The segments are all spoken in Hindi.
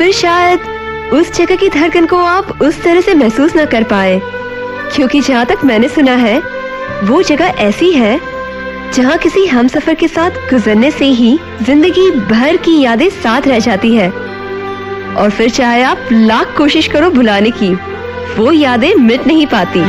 फिर शायद उस जगह की धड़कन को आप उस तरह से महसूस ना कर पाए। क्योंकि जहाँ तक मैंने सुना है, वो जगह ऐसी है, जहाँ किसी हम सफ़र के साथ गुजरने से ही ज़िंदगी भर की यादें साथ रह जाती है। और फिर चाहे आप लाख कोशिश करो भुलाने की, वो यादें मिट नहीं पाती।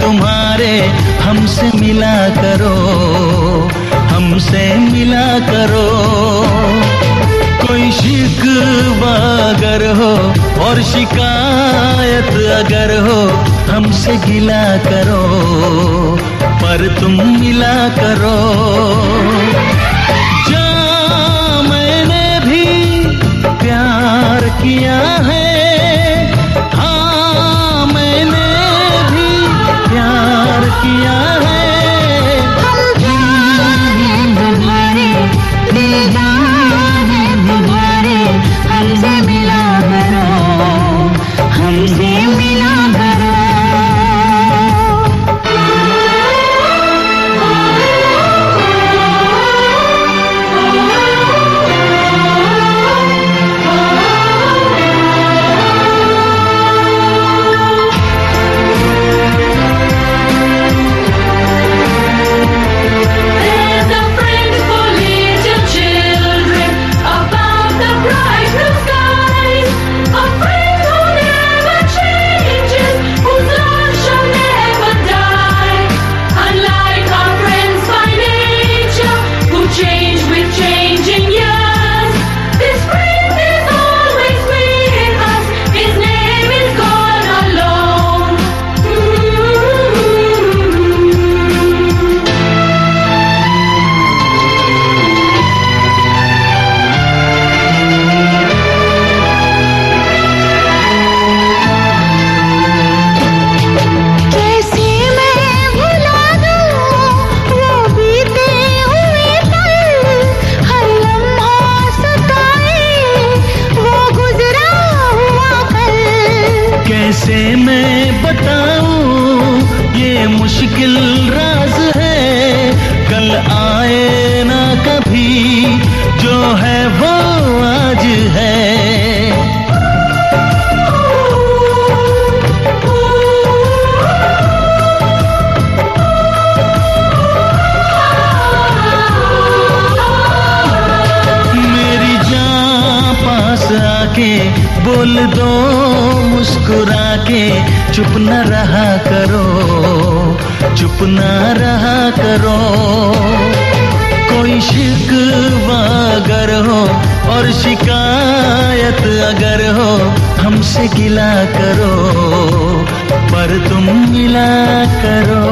तुम्हारे हमसे मिला करो, हमसे मिला करो। कोई शिकवा अगर हो और शिकायत अगर हो, हमसे गिला करो, पर तुम मिला करो। मुश्किल राज है, कल आए ना कभी, जो है वो आज है। मेरी पास आके, बोल दो मुस्कुरा के, चुप न रहा करो। अपना रहा करो। कोई शिकवा अगर हो और शिकायत अगर हो, हमसे गिला करो, पर तुम मिला करो।